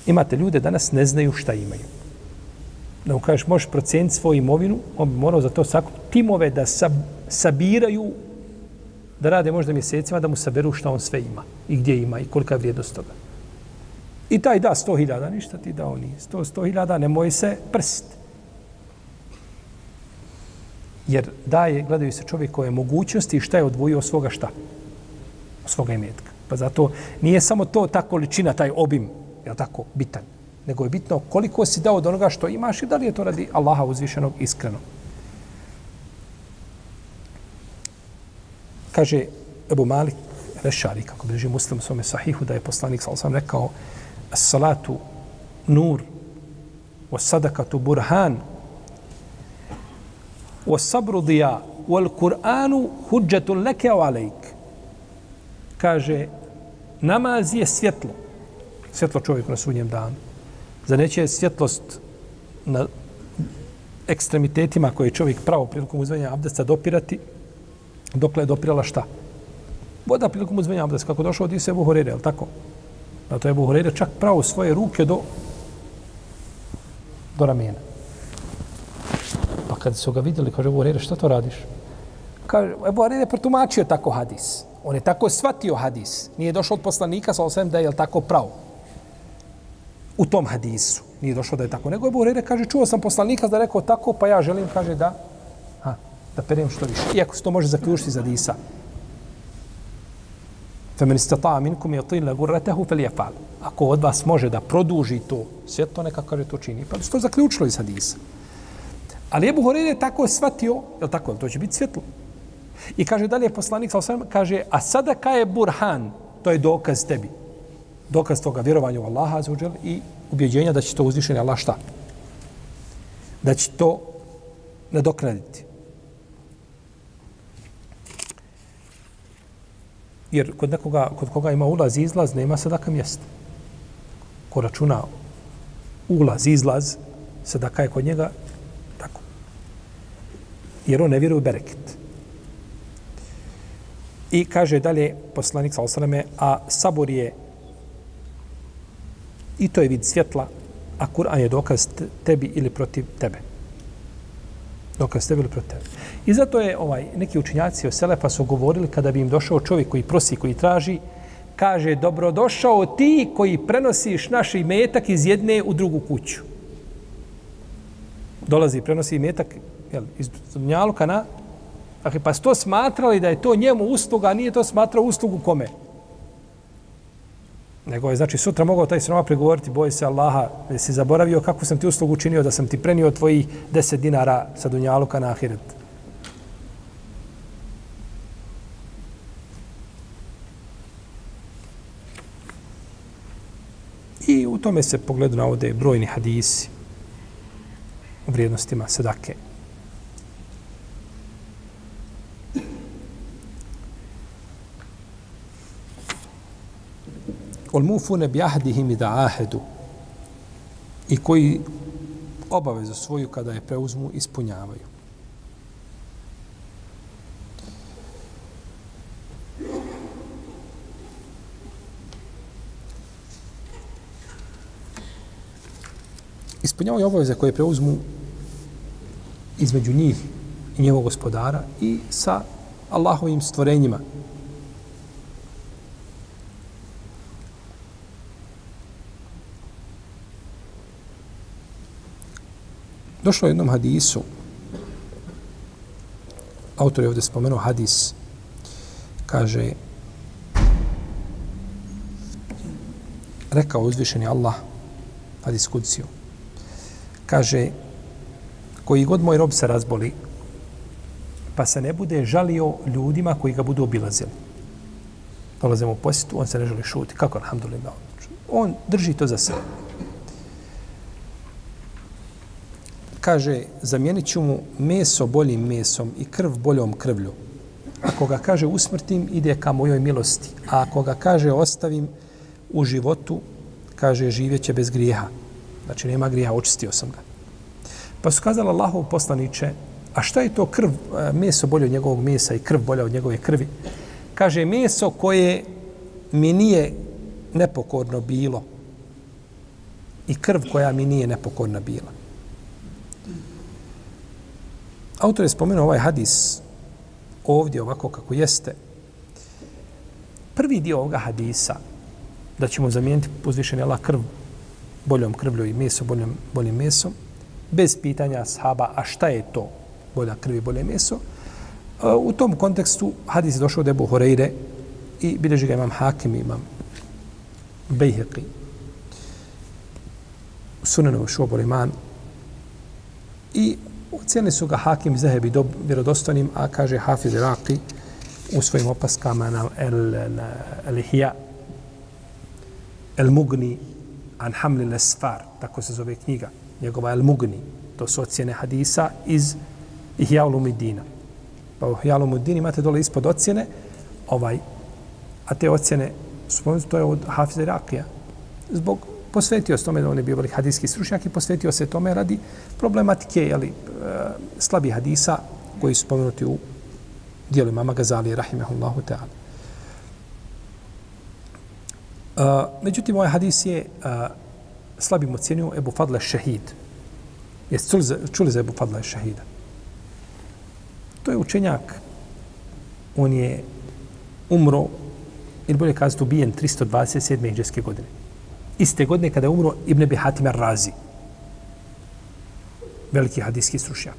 Imate ljude danas ne znaju šta imaju da mu kažeš možeš proceniti svoju imovinu, on bi morao za to sakupiti timove da sab, sabiraju, da rade možda mjesecima, da mu saberu šta on sve ima i gdje ima i kolika je vrijednost toga. I taj da 100.000, ništa ti dao nije. 100 100.000, nemoj se prst. Jer daje, gledaju se čovjekove mogućnosti i šta je odvojio svoga šta? Svoga imetka. Pa zato nije samo to ta količina, taj obim, je tako, bitan nego je bitno koliko si dao od onoga što imaš i da li je to radi Allaha uzvišenog iskreno. Kaže Ebu Malik Rešari, kako bliži muslim svome sahihu, da je poslanik sal sam rekao salatu nur o sadakatu burhan o sabru dija o Kur'anu huđetu leke o alejk. Kaže, namaz je svjetlo. Svjetlo čovjeku na sudnjem danu. Za neće svjetlost na ekstremitetima koje čovjek pravo prilikom uzvanja abdesta dopirati, dokle je dopirala šta? Voda prilikom uzvanja abdesta, kako došao od Isa Ebu Horere, je tako? Na to je Ebu Horere čak pravo svoje ruke do do ramena. Pa kad su ga vidjeli, kaže, Ebu Horeire, šta to radiš? Kaže, Ebu Horeire protumačio tako hadis. On je tako shvatio hadis. Nije došao od poslanika, sa osvijem da je tako pravo. U tom hadisu. Nije došao da je tako. Nego je Horeire kaže, čuo sam poslanika da je rekao tako, pa ja želim, kaže, da, ha, da perem što više. Iako se to može zaključiti za hadisa. Femen istata minkum yatin gurratahu falyafal. Ako od vas može da produži to svjetlo, neka kaže to čini. Pa to zaključilo iz hadisa. Ali Ebu Horeire je tako shvatio, je tako, to će biti svjetlo. I kaže dalje poslanik, sa kaže, a sada ka je burhan, to je dokaz tebi. Dokaz toga vjerovanja u Allaha azuđel i ubjeđenja da će to uzvišeni Allah šta? Da će to nadoknaditi. Jer kod nekoga, kod koga ima ulaz i izlaz, nema sadaka mjesta. Ko računa ulaz, izlaz, sadaka je kod njega tako. Jer on ne vjeruje u bereket. I kaže dalje poslanik sa osaname, a sabor je i to je vid svjetla, a Kur'an je dokaz tebi ili protiv tebe. Dokaz tebi ili protiv tebe. I zato je ovaj neki učinjaci o Selefa su govorili kada bi im došao čovjek koji prosi, koji traži, kaže, dobrodošao ti koji prenosiš naš imetak iz jedne u drugu kuću. Dolazi i prenosi imetak jel, iz Dunjaluka na Dakle, pa to smatrali da je to njemu usluga, a nije to smatrao uslugu kome? Nego je, znači, sutra mogao taj sroma prigovoriti, boj se Allaha, da si zaboravio kako sam ti uslugu učinio, da sam ti prenio tvoji deset dinara sa Dunjaluka na Ahiret. I u tome se pogledu navode brojni hadisi u vrijednostima sedake. Olmufune bi ahdihim i da ahedu. I koji obavezu svoju kada je preuzmu ispunjavaju. Ispunjavaju obaveze koje preuzmu između njih i njegovog gospodara i sa Allahovim stvorenjima, Došlo je jednom hadisu, autor je ovdje spomenuo hadis, kaže, rekao uzvišeni Allah, hadis kuciju, kaže, koji god moj rob se razboli, pa se ne bude žalio ljudima koji ga budu obilazili. Dolazimo u posjetu, on se ne želi šuti. Kako, alhamdulillah, on drži to za sebe. Kaže, zamijenit ću mu meso boljim mesom i krv boljom krvlju. Ako ga kaže usmrtim, ide ka mojoj milosti. A ako ga kaže ostavim u životu, kaže živjeće bez grijeha. Znači nema grijeha, očistio sam ga. Pa su kazali Allahov poslaniče, a šta je to krv, e, meso bolje od njegovog mesa i krv bolja od njegove krvi? Kaže, meso koje mi nije nepokorno bilo i krv koja mi nije nepokorna bila. Autor je spomenuo ovaj hadis ovdje ovako kako jeste. Prvi dio ovoga hadisa da ćemo zamijeniti uzvišeni Allah krv boljom krvlju i meso boljom, boljim mesom bez pitanja sahaba a šta je to bolja krv i bolje meso? E, u tom kontekstu hadis je došao od Ebu Horeire i bilježi ga imam Hakim imam Bejheqi. Sunanovu šobor iman i Ocijeni su ga Hakim Zahebi do, vjerodostanim, a kaže Hafiz Raki u svojim opaskama na El, na El Hija, El Mugni, An Hamli Lesfar, tako se zove knjiga, njegova El Mugni, to su ocjene hadisa iz Ihya Ulumidina. Pa u Ihya Ulumidina imate dole ispod ocjene, ovaj, a te ocjene, to je od Hafiz Rakija, zbog posvetio se tome da on je bio velik hadijski stručnjak i posvetio se tome radi problematike jeli, eh, slabih slabi hadisa koji su spomenuti u dijelu imama Gazali, rahimehullahu ta'ala. Uh, međutim, ovaj hadis je eh, uh, slabim ocjenio Ebu Fadle Šehid. Jeste čuli, za- čuli za Ebu Fadla šehida? To je učenjak. On je umro, ili bolje kazati ubijen 327. iđeske godine. Iste godine kada je umro Ibn Abi Hatim Razi. Veliki hadijski stručnjak.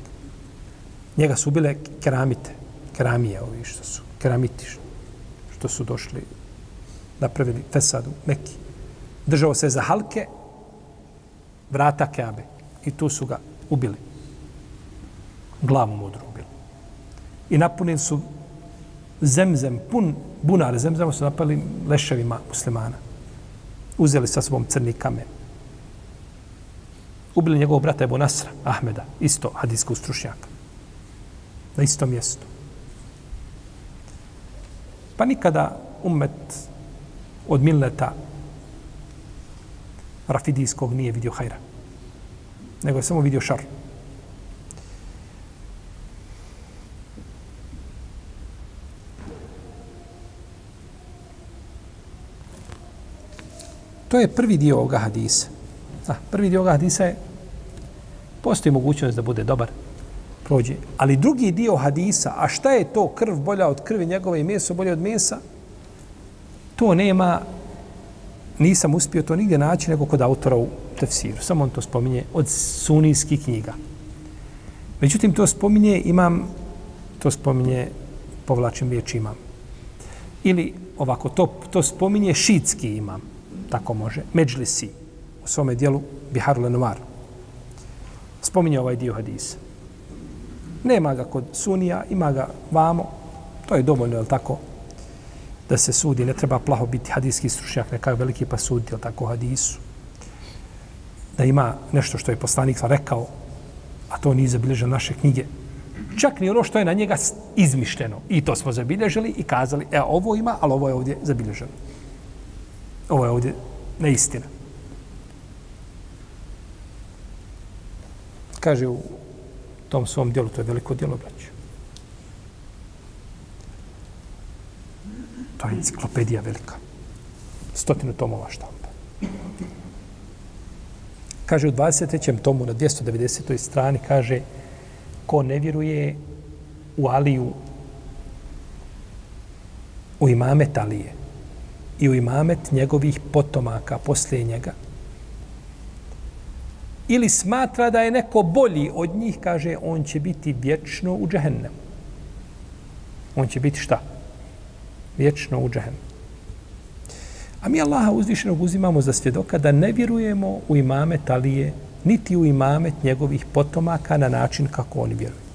Njega su ubile keramite. Keramije, ovi što su. Keramiti što su došli napravili fesadu neki. Držao se za halke vrata Keabe. I tu su ga ubili. Glavu mudru ubili. I napunili su zemzem, pun bunar zemzema su napali leševima muslimana. Uzeli sa svom crni kamen. Ubili njegovog brata Ebu Nasra, Ahmeda, isto hadijskog stručnjaka. Na istom mjestu. Pa nikada umet od milleta rafidijskog nije vidio hajra. Nego je samo vidio šar. To je prvi dio ovoga hadisa. Da, prvi dio ovoga hadisa je postoji mogućnost da bude dobar, prođe. Ali drugi dio hadisa, a šta je to krv bolja od krvi njegove i meso bolje od mesa, to nema, nisam uspio to nigdje naći nego kod autora u tefsiru. Samo on to spominje od sunijskih knjiga. Međutim, to spominje, imam, to spominje, povlačim riječ imam. Ili ovako, to, to spominje šitski imam, tako može, Međlisi, u svome dijelu Biharu Lenovar. Spominje ovaj dio hadisa. Nema ga kod Sunija, ima ga vamo, to je dovoljno, je li tako, da se sudi, ne treba plaho biti hadijski stručnjak, neka veliki pa sudi, je li tako, hadisu. Da ima nešto što je poslanik rekao, a to nije zabilježeno naše knjige. Čak ni ono što je na njega izmišljeno. I to smo zabilježili i kazali, e, ovo ima, ali ovo je ovdje zabilježeno. Ovo je ovdje neistina. Kaže u tom svom dijelu, to je veliko dijelo, braću. To je enciklopedija velika. Stotinu tomova štampa. Kaže u 23. tomu na 290. strani, kaže ko ne vjeruje u Aliju, u imamet Alije i u imamet njegovih potomaka poslije njega, ili smatra da je neko bolji od njih, kaže, on će biti vječno u džehennemu. On će biti šta? Vječno u džehennemu. A mi Allaha uzvišenog uzimamo za svjedoka da ne vjerujemo u imame Talije, niti u imamet njegovih potomaka na način kako oni vjeruju.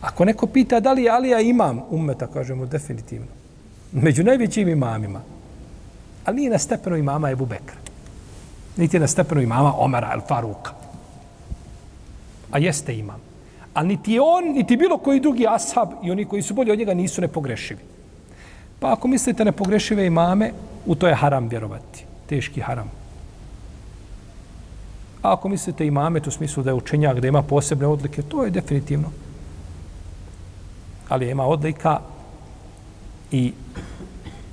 Ako neko pita da li je Alija imam ummeta, kažemo definitivno. Među najvećim imamima. Ali nije na stepenu imama Ebu Bekra. Niti je na stepenu imama Omara el Faruka. A jeste imam. Ali niti je on, niti bilo koji drugi ashab i oni koji su bolji od njega nisu nepogrešivi. Pa ako mislite nepogrešive imame, u to je haram vjerovati. Teški haram. A ako mislite imame, to u smislu da je učenjak, da ima posebne odlike, to je definitivno. Ali ima odlika i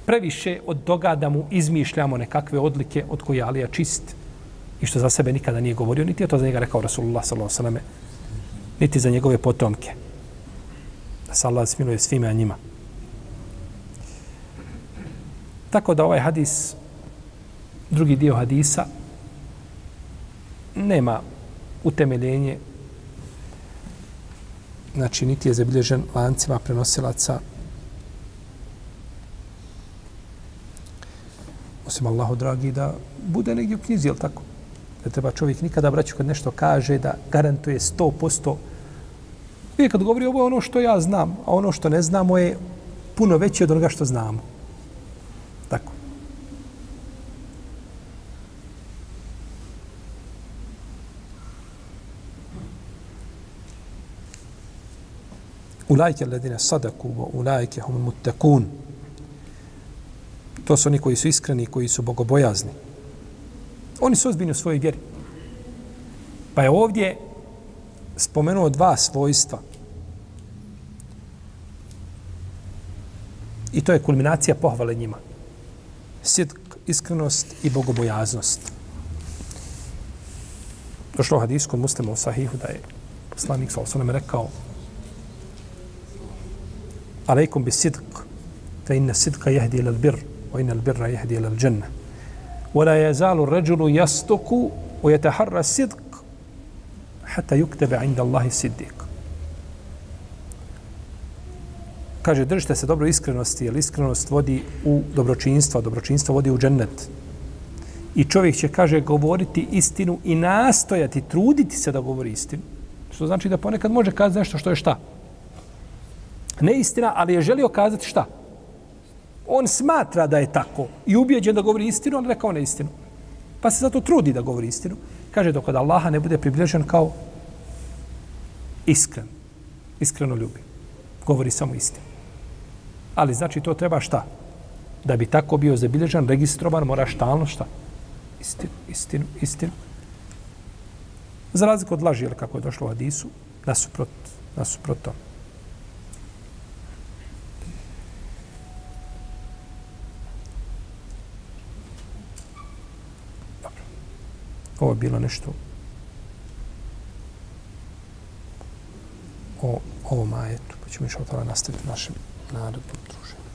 previše od toga da mu izmišljamo nekakve odlike od koje Alija čist i što za sebe nikada nije govorio, niti je to za njega rekao Rasulullah s.a.v. niti za njegove potomke. Da se Allah smiluje svime a njima. Tako da ovaj hadis, drugi dio hadisa, nema utemeljenje, znači niti je zabilježen lancima prenosilaca osim Allahu dragi, da bude negdje u knjizi, jel tako? Da treba čovjek nikada braću kad nešto kaže da garantuje 100%. Vi kad govori ovo je ono što ja znam, a ono što ne znamo je puno veće od onoga što znamo. Tako. Ulajke ledine sadaku, ulajke hum mutakun. To su oni koji su iskreni, koji su bogobojazni. Oni su ozbiljni u svojoj vjeri. Pa je ovdje spomenuo dva svojstva. I to je kulminacija pohvale njima. Sidk, iskrenost i bogobojaznost. Došlo u hadisku muslima u sahihu da je poslanik sa osanem rekao alejkum bi sidk, fa inna sidka jehdi ilal birr. wa inna albirra jehdi ila aljanna ولا يزال الرجل يصدق ويتحرى الصدق حتى يكتب عند الله الصديق kaže držite se dobro iskrenosti jer iskrenost vodi u dobročinstvo dobročinstvo vodi u džennet i čovjek će kaže govoriti istinu i nastojati truditi se da govori istinu što znači da ponekad može kazati nešto što je šta ne istina ali je želio kazati šta On smatra da je tako i ubijeđen da govori istinu, ali rekao ne istinu. Pa se zato trudi da govori istinu. Kaže dok od Allaha ne bude približen kao iskren. Iskreno ljubi. Govori samo istinu. Ali znači to treba šta? Da bi tako bio zabilježan, registrovan, mora štalno šta? Istinu, istinu, istinu. Za razliku od laži, kako je došlo u Hadisu, nasuprot, nasuprot tomu. Ovo je bilo nešto o ovom ajetu, pa ćemo išao tada nastaviti našem narodnom druženju.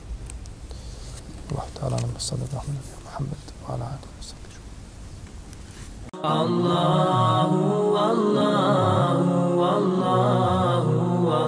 Allah ta'ala nam sada da hvala Muhammed, wa ala ala ala sada Allahu, Allahu, Allahu, Allahu.